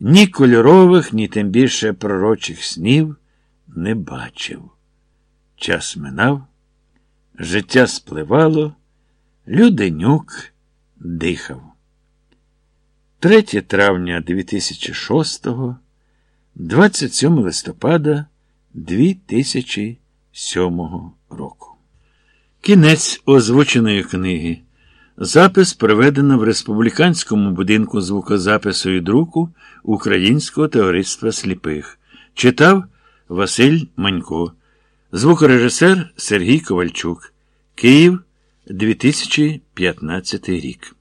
ні кольорових, ні тим більше пророчих снів не бачив. Час минав, життя спливало, Люденюк дихав. 3 травня 2006, 27 листопада 2007 року. Кінець озвученої книги. Запис проведено в Республіканському будинку звукозапису і друку Українського товариства сліпих. Читав Василь Манько, звукорежисер Сергій Ковальчук. Київ 2015 рік.